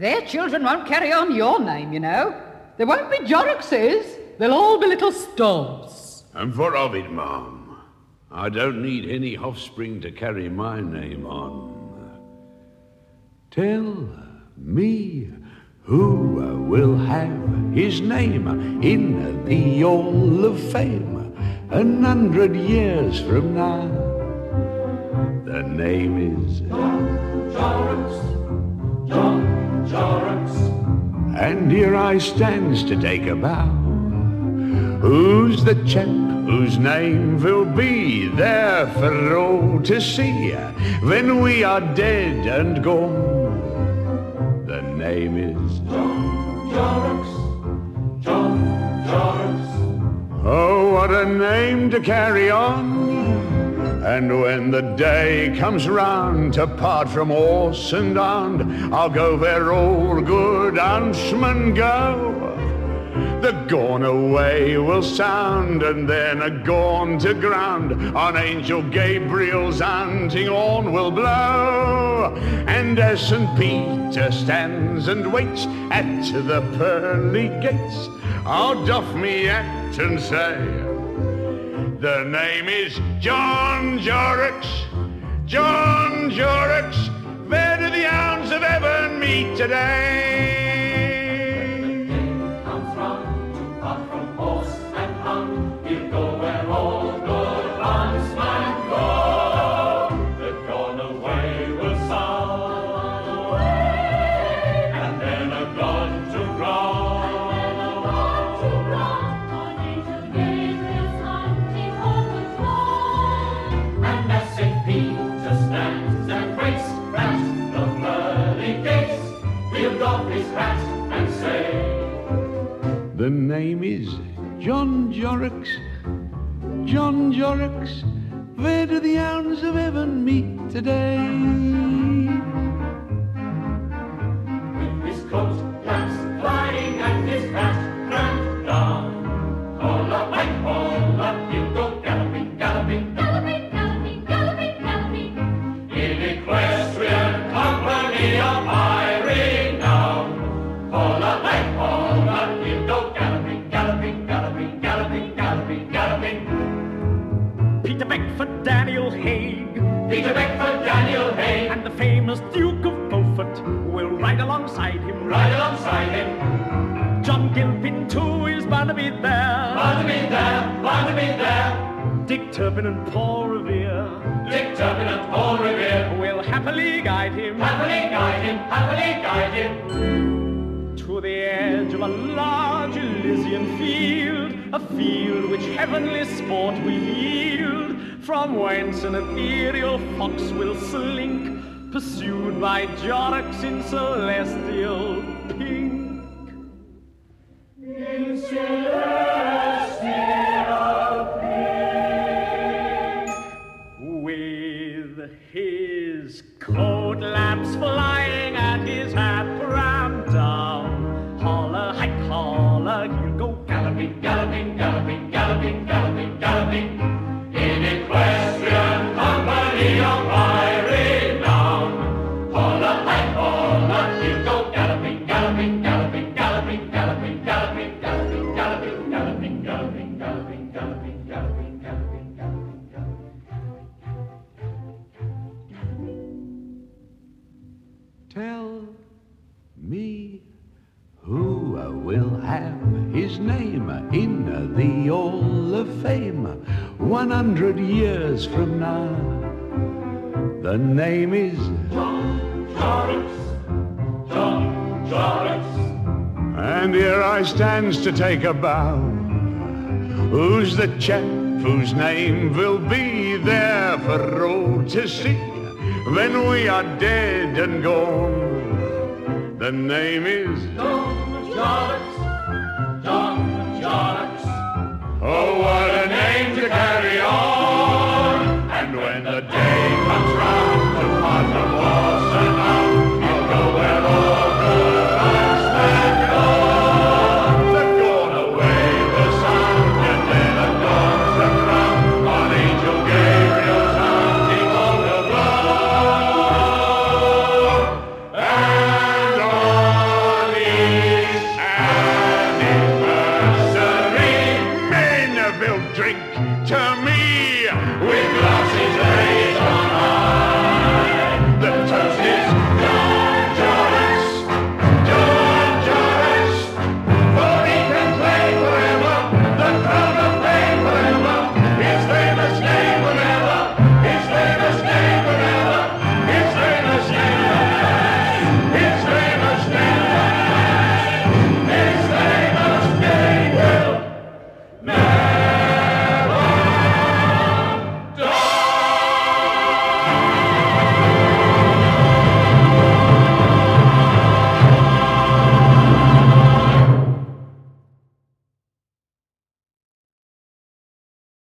Their children won't carry on your name, you know. They won't be Jorrockses. They'll all be little Stubbs. And what of it, ma'am? I don't need any offspring to carry my name on. Tell me who will have his name in the Hall of Fame a hundred years from now. The name is John Jorrocks, John And here I stands to take a bow. Who's the chap whose name will be there for all to see when we are dead and gone? The name is John Jorrocks, John Jorrocks. Oh, what a name to carry on! And when the day comes round to part from horse and I'll go where all good huntsmen go. The gone away will sound, and then a gone to ground on Angel Gabriel's hunting horn will blow. And as St. Peter stands and waits at the pearly gates, I'll doff me hat and say, the name is John Jorrocks. John Jorrocks. Where do the hounds of heaven meet today? And say. The name is John Jorrocks. John Jorrocks. Where do the hounds of heaven meet today? Alongside him. right alongside him. John Gilpin too is bound to be there. Barnaby there, Barnaby there. Dick Turpin and Paul Revere Dick Turpin and Paul Revere. will happily guide him Happily guide him, happily guide him. to the edge of a large Elysian field, a field which heavenly sport will yield, from whence an ethereal fox will slink, pursued by Jorrocks in celestial pink. In celestial pink. With his coat lamps flying and his hat crammed down, holla, hike, holla, he'll go Galloping, galloping, galloping, galloping, galloping, galloping. In equestrian company of will have his name in the Hall of Fame 100 years from now. The name is John Jorrocks, John Jorrocks. And here I stands to take a bow. Who's the chap whose name will be there for all to see when we are dead and gone? The name is John Dollars.